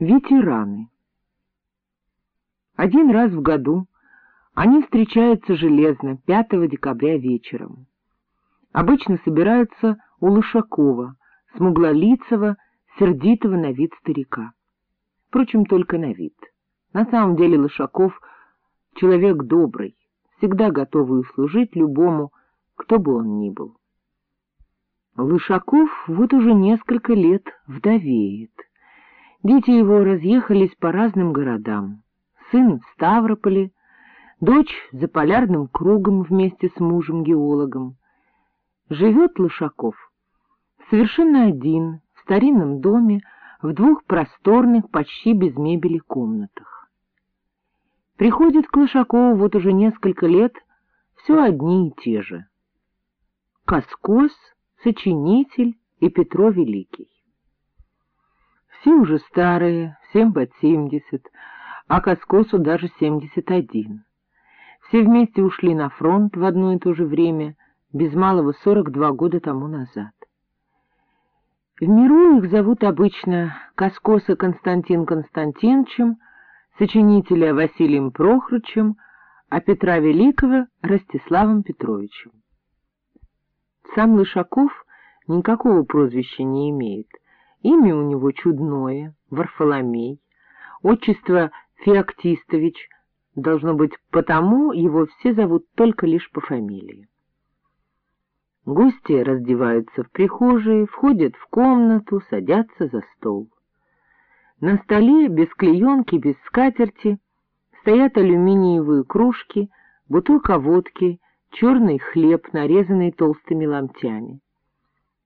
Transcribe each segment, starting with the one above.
Ветераны Один раз в году они встречаются железно 5 декабря вечером. Обычно собираются у Лышакова, смуглолицего, сердитого на вид старика. Впрочем, только на вид. На самом деле Лышаков — человек добрый, всегда готовый услужить любому, кто бы он ни был. Лышаков вот уже несколько лет вдовеет. Дети его разъехались по разным городам. Сын в Ставрополе, дочь за полярным кругом вместе с мужем-геологом. Живет Лышаков совершенно один, в старинном доме, в двух просторных, почти без мебели комнатах. Приходит к Лышакову вот уже несколько лет все одни и те же. Каскос, сочинитель и Петро Великий. Все уже старые, всем под семьдесят, а Каскосу даже семьдесят один. Все вместе ушли на фронт в одно и то же время, без малого сорок два года тому назад. В миру их зовут обычно Каскоса Константин Константиновичем, сочинителя Василием Прохорычем, а Петра Великого — Ростиславом Петровичем. Сам Лышаков никакого прозвища не имеет — Имя у него чудное — Варфоломей, отчество Феоктистович, должно быть, потому его все зовут только лишь по фамилии. Гости раздеваются в прихожей, входят в комнату, садятся за стол. На столе без клеенки, без скатерти стоят алюминиевые кружки, бутылка водки, черный хлеб, нарезанный толстыми ломтями.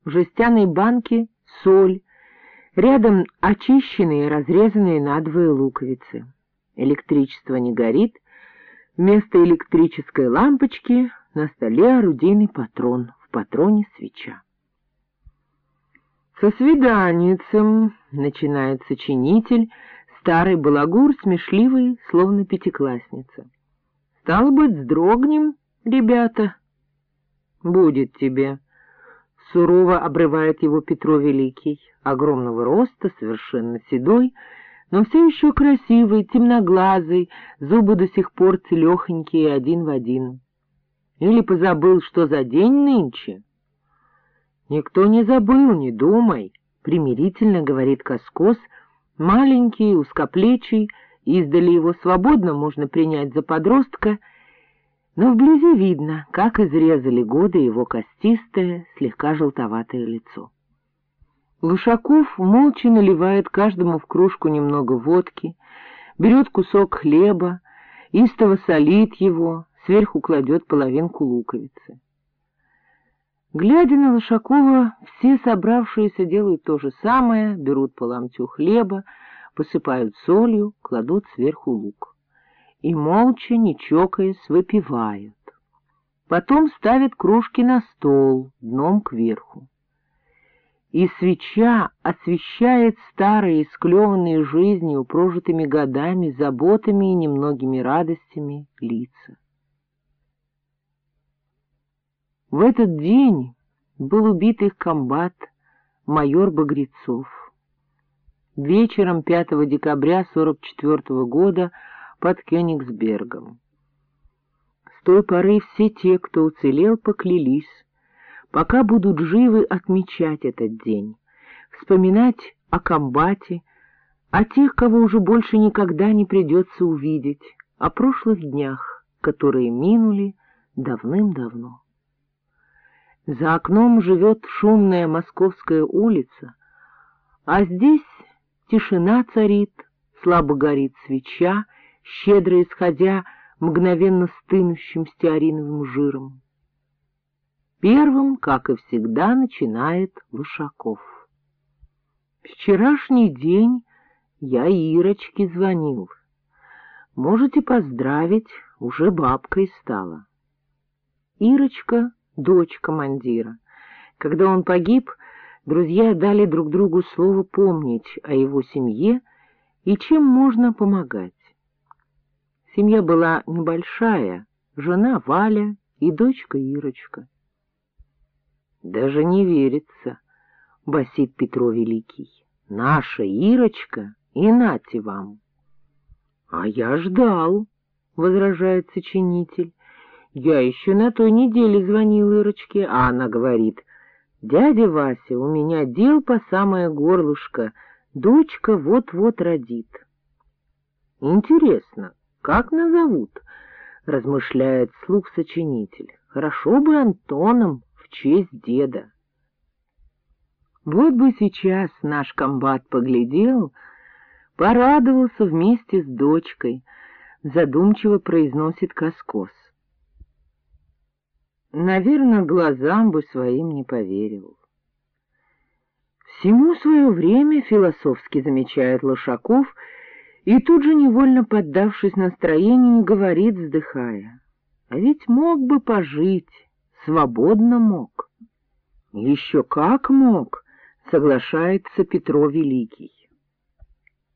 В жестяной банке соль, Рядом очищенные и разрезанные надвое луковицы. Электричество не горит. Вместо электрической лампочки на столе орудийный патрон, в патроне свеча. «Со свиданицем», — начинает сочинитель, старый балагур, смешливый, словно пятиклассница. «Стало быть, сдрогнем, ребята?» «Будет тебе», Сурово обрывает его Петро Великий, огромного роста, совершенно седой, но все еще красивый, темноглазый, зубы до сих пор целехонькие один в один. Или позабыл, что за день нынче? Никто не забыл, не думай, примирительно говорит Каскос, маленький, узкоплечий, издали его свободно можно принять за подростка — но вблизи видно, как изрезали годы его костистое, слегка желтоватое лицо. Лушаков молча наливает каждому в кружку немного водки, берет кусок хлеба, истово солит его, сверху кладет половинку луковицы. Глядя на Лошакова, все собравшиеся делают то же самое, берут по ломтю хлеба, посыпают солью, кладут сверху лук и, молча, не чокаясь, выпивают. Потом ставят кружки на стол, дном кверху. И свеча освещает старые, исклеванные жизнью, прожитыми годами, заботами и немногими радостями лица. В этот день был убит их комбат майор Багрецов. Вечером 5 декабря 44 года под Кёнигсбергом. С той поры все те, кто уцелел, поклялись, пока будут живы отмечать этот день, вспоминать о комбате, о тех, кого уже больше никогда не придется увидеть, о прошлых днях, которые минули давным-давно. За окном живет шумная московская улица, а здесь тишина царит, слабо горит свеча, щедро исходя мгновенно стынущим стеариновым жиром. Первым, как и всегда, начинает Лышаков. Вчерашний день я Ирочке звонил. Можете поздравить, уже бабкой стала. Ирочка — дочь командира. Когда он погиб, друзья дали друг другу слово помнить о его семье и чем можно помогать. Семья была небольшая, жена Валя и дочка Ирочка. Даже не верится, басит Петро Великий. Наша Ирочка и нате вам. — А я ждал, — возражает сочинитель. Я еще на той неделе звонил Ирочке, а она говорит, «Дядя Вася, у меня дел по самое горлышко, дочка вот-вот родит». Интересно, как назовут? — размышляет слух сочинитель. Хорошо бы Антоном в честь деда. Вот бы сейчас наш комбат поглядел, порадовался вместе с дочкой, задумчиво произносит Коскос. Наверное, глазам бы своим не поверил. Всему свое время философски замечает Лошаков и тут же, невольно поддавшись настроению, говорит, вздыхая, «А ведь мог бы пожить, свободно мог». «Еще как мог!» — соглашается Петро Великий.